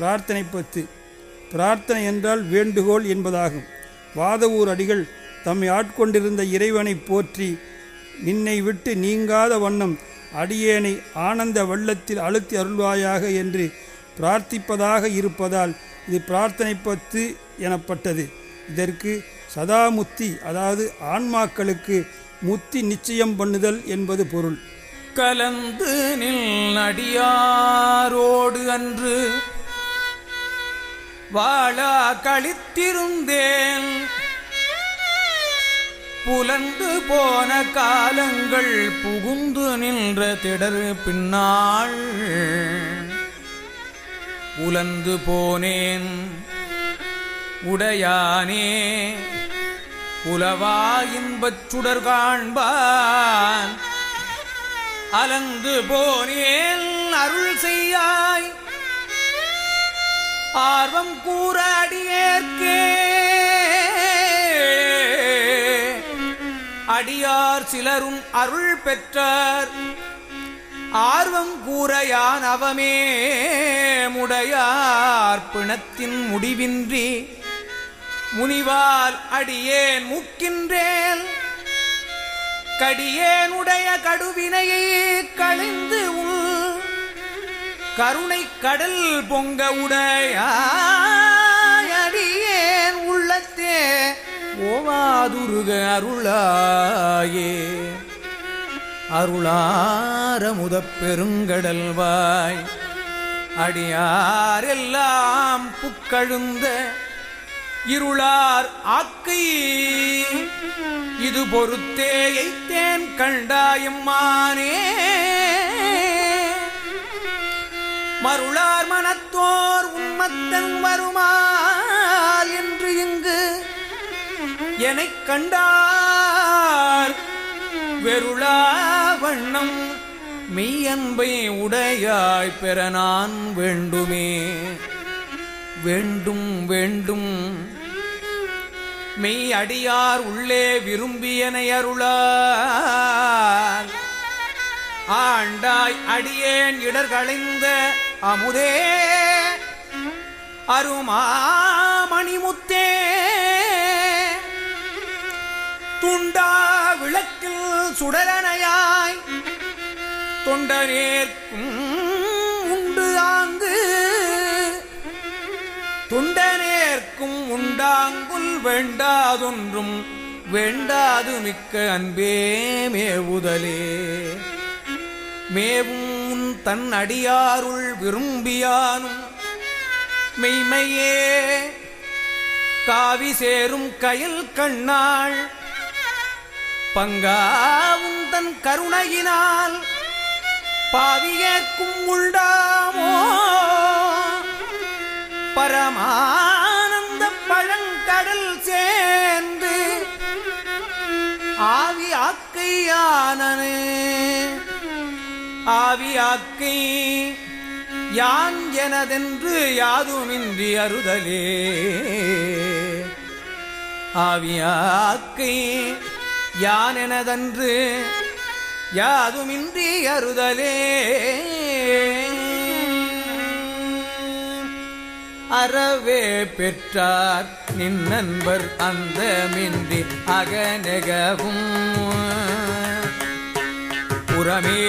பிரார்த்தனை பத்து. பிரார்த்தனை என்றால் வேண்டுகோள் என்பதாகும். வாதவூர் அடிகள் தம்மை ஆட்கொண்டிருந்த இறைவனை போற்றி நின்னை விட்டு நீங்காத வண்ணம் அடியேனை ஆனந்த வெள்ளத்தில் அழுத்தி அருள்வாயாக என்று பிரார்த்திப்பதாக இருப்பதால் இது பிரார்த்தனை பத்து எனப்பட்டது. இதற்கு சதாமுத்தி அதாவது ஆன்மாக்களுக்கு முத்தி நிச்சயம் பண்ணுதல் என்பது பொருள். கலந்து நில் அடியாரோடு அன்று வாழா கழித்திருந்தேன். புலந்து போன காலங்கள் புகுந்து நின்ற திடர் பின்னாள் புலந்து போனேன். உடையானே. புலவா இன்பச் சுடர் காண்பான். அலந்து போனேன். அருள் செய்யாய். ஆர்வம் கூற அடியேற்கே அடியார் சிலரும் அருள் பெற்றார். ஆர்வம் கூறையான் அவமே முடையார் பிணத்தின் முடிவின்றி. முனிவால் அடியேன் முக்கின்றேன் கடியேனுடைய கடுவினையை கழிந்து உள் கருணை கடல் பொங்க உடையடியேன் உள்ளத்தே ஓவாதுருக அருளாயே. அருளார முதப் பெருங்கடல்வாய் அடியாரெல்லாம் புக்கழுந்த இருளார் ஆக்கை. இது பொறுத்தே எய்த்தேன் கண்டாயம்மானே. மருளார் மனத்தோர் உம்மத்தன் வருமால் என்று இங்கு எனக் கண்டார். வெருளா வண்ணம் மெய்யன்பை உடையாய் பெற நான் வேண்டுமே. வேண்டும் வேண்டும். மெய் அடியார் உள்ளே விரும்பியனை அருளார். ஆண்டாய் அடியேன் இடர்களைந்த அமுதே. அருமாமணிமுத்தே. துண்டா விளக்கில் சுடலனையாய் தொண்டனேற்கும் உண்டு ஆங்கு. துண்டனேற்கும் உண்டாங்குல் வேண்டாதொன்றும் வேண்டாது மிக்க அன்பே மேவுதலே. மேவும் தன் அடியாருள் விரும்பியானும் மெய்மையே. காவி சேரும் கயல் கண்ணாள். பங்காவும் தன் கருணையினால் பாவியேற்கும் உள்டாமோ பரமானந்த பழங்கடல் சேர்ந்து ஆவி ஆக்கையானனே. ஆவியாக்கை யான் எனதென்று யாதுமின்றி அறுதலே ஆவியாக்கை யான் எனதன்று யாதுமின்றி அறுதலே அறவே பெற்றார் நின் நண்பர் அந்த மின்றி அகநெகவும். புறமே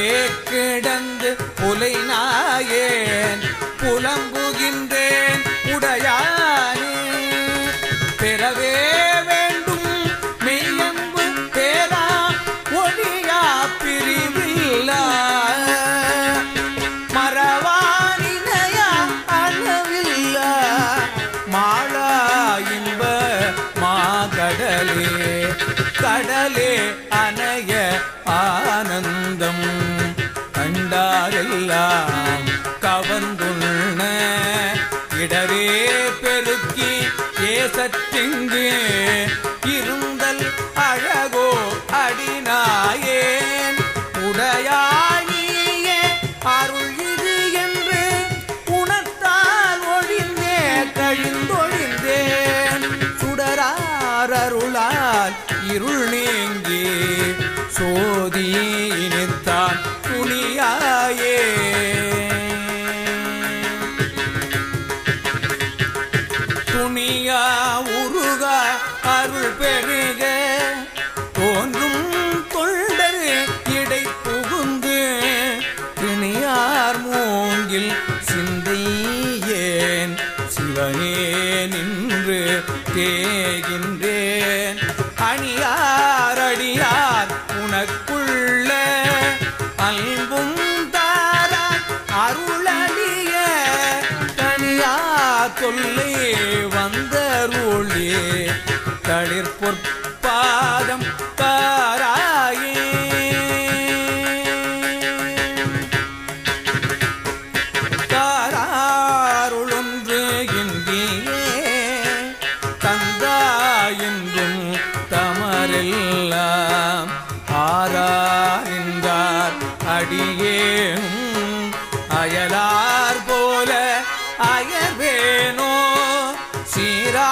கிடந்து புலை நாயேன் புலம்புகின்ற எல்லாம் கவர்ந்துள்ள இடவே பெருக்கி ஏசத்திங்கு உள்ளே நின்று தேகின்றேன். அணியார் அடியார் உனக்குள்ள அன்பும் தார அருளடிய தனியார் தொல்லை வந்தருளே. தளிர்பொற்பாதம் சீரா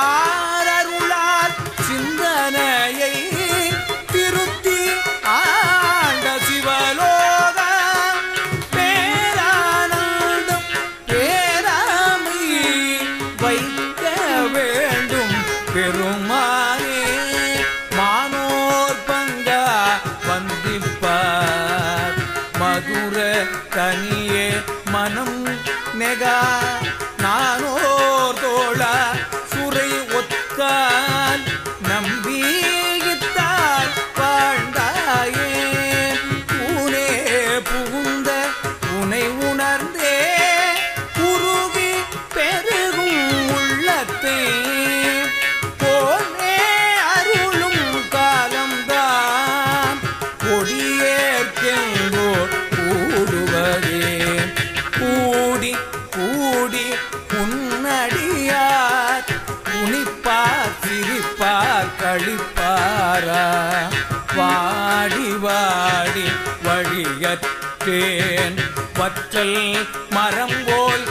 அடியார் உனிப்பார் சிரிப்பார் கழிப்பாரா? வாடி வாடி வழியத்தேன் பற்றல் மரம் போல்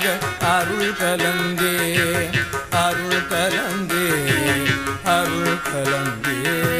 அருளாக அருள் கலந்தே அருள் கலந்தே அருள் கலந்தே.